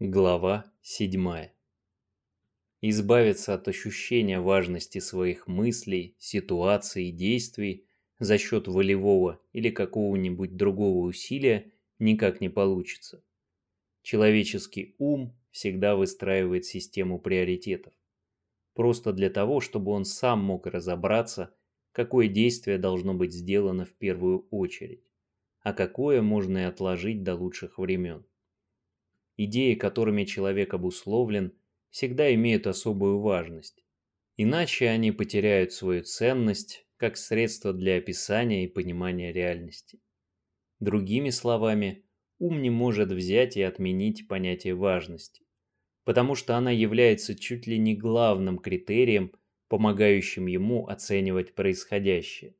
Глава 7. Избавиться от ощущения важности своих мыслей, ситуаций и действий за счет волевого или какого-нибудь другого усилия никак не получится. Человеческий ум всегда выстраивает систему приоритетов. Просто для того, чтобы он сам мог разобраться, какое действие должно быть сделано в первую очередь, а какое можно и отложить до лучших времен. Идеи, которыми человек обусловлен, всегда имеют особую важность. Иначе они потеряют свою ценность как средство для описания и понимания реальности. Другими словами, ум не может взять и отменить понятие важности, потому что она является чуть ли не главным критерием, помогающим ему оценивать происходящее,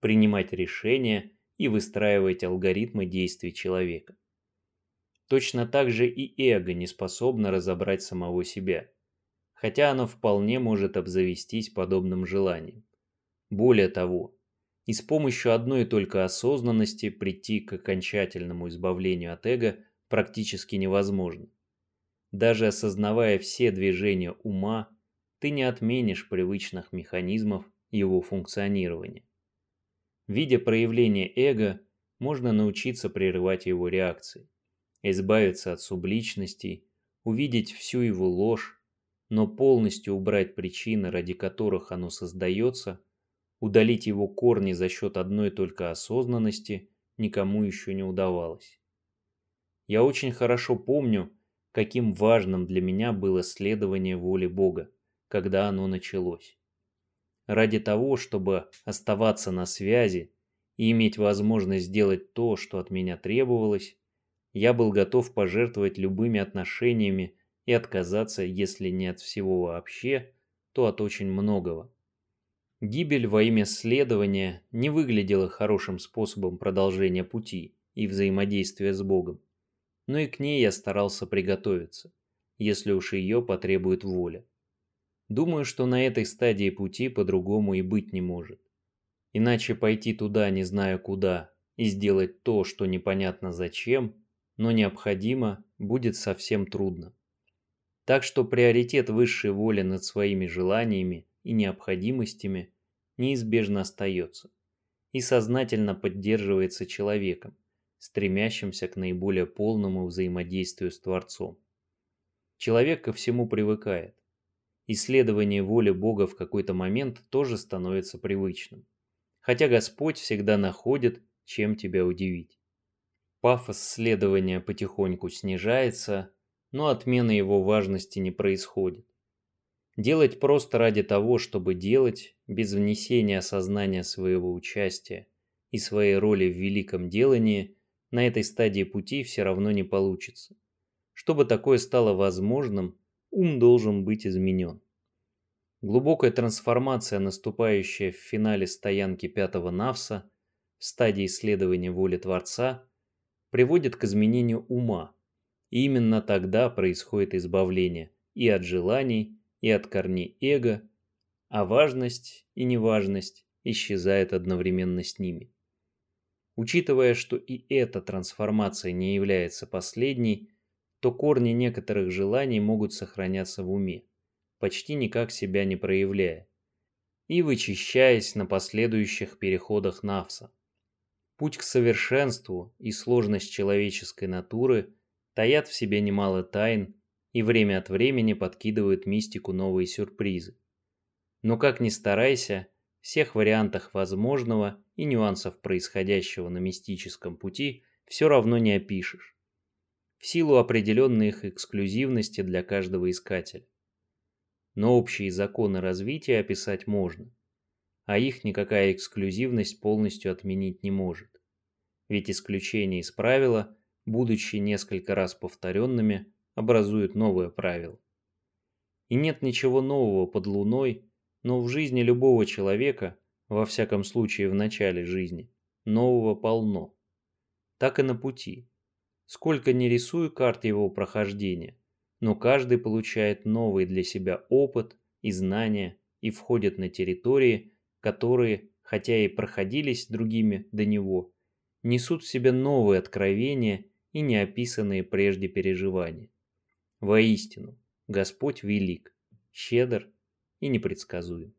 принимать решения и выстраивать алгоритмы действий человека. Точно так же и эго не способно разобрать самого себя, хотя оно вполне может обзавестись подобным желанием. Более того, и с помощью одной только осознанности прийти к окончательному избавлению от эго практически невозможно. Даже осознавая все движения ума, ты не отменишь привычных механизмов его функционирования. Видя проявление эго, можно научиться прерывать его реакции избавиться от субличностей, увидеть всю его ложь, но полностью убрать причины, ради которых оно создается, удалить его корни за счет одной только осознанности никому еще не удавалось. Я очень хорошо помню, каким важным для меня было следование воли Бога, когда оно началось. Ради того, чтобы оставаться на связи и иметь возможность сделать то, что от меня требовалось, я был готов пожертвовать любыми отношениями и отказаться, если не от всего вообще, то от очень многого. Гибель во имя следования не выглядела хорошим способом продолжения пути и взаимодействия с Богом, но и к ней я старался приготовиться, если уж ее потребует воля. Думаю, что на этой стадии пути по-другому и быть не может. Иначе пойти туда, не зная куда, и сделать то, что непонятно зачем, но необходимо, будет совсем трудно. Так что приоритет высшей воли над своими желаниями и необходимостями неизбежно остается и сознательно поддерживается человеком, стремящимся к наиболее полному взаимодействию с Творцом. Человек ко всему привыкает. Исследование воли Бога в какой-то момент тоже становится привычным. Хотя Господь всегда находит, чем тебя удивить. Пафос следования потихоньку снижается, но отмена его важности не происходит. Делать просто ради того, чтобы делать, без внесения осознания своего участия и своей роли в великом делании, на этой стадии пути все равно не получится. Чтобы такое стало возможным, ум должен быть изменен. Глубокая трансформация, наступающая в финале стоянки пятого Навса, в стадии исследования воли Творца – приводит к изменению ума. И именно тогда происходит избавление и от желаний, и от корней эго, а важность и неважность исчезает одновременно с ними. Учитывая, что и эта трансформация не является последней, то корни некоторых желаний могут сохраняться в уме, почти никак себя не проявляя, и вычищаясь на последующих переходах Навса. Путь к совершенству и сложность человеческой натуры таят в себе немало тайн и время от времени подкидывают мистику новые сюрпризы. Но как ни старайся, всех вариантах возможного и нюансов происходящего на мистическом пути все равно не опишешь. В силу определенной их эксклюзивности для каждого искателя. Но общие законы развития описать можно а их никакая эксклюзивность полностью отменить не может. Ведь исключения из правила, будучи несколько раз повторенными, образуют новое правило. И нет ничего нового под луной, но в жизни любого человека, во всяком случае в начале жизни, нового полно. Так и на пути. Сколько не рисую карт его прохождения, но каждый получает новый для себя опыт и знания и входит на территории, которые, хотя и проходились другими до него, несут в себе новые откровения и неописанные прежде переживания. Воистину, Господь велик, щедр и непредсказуем.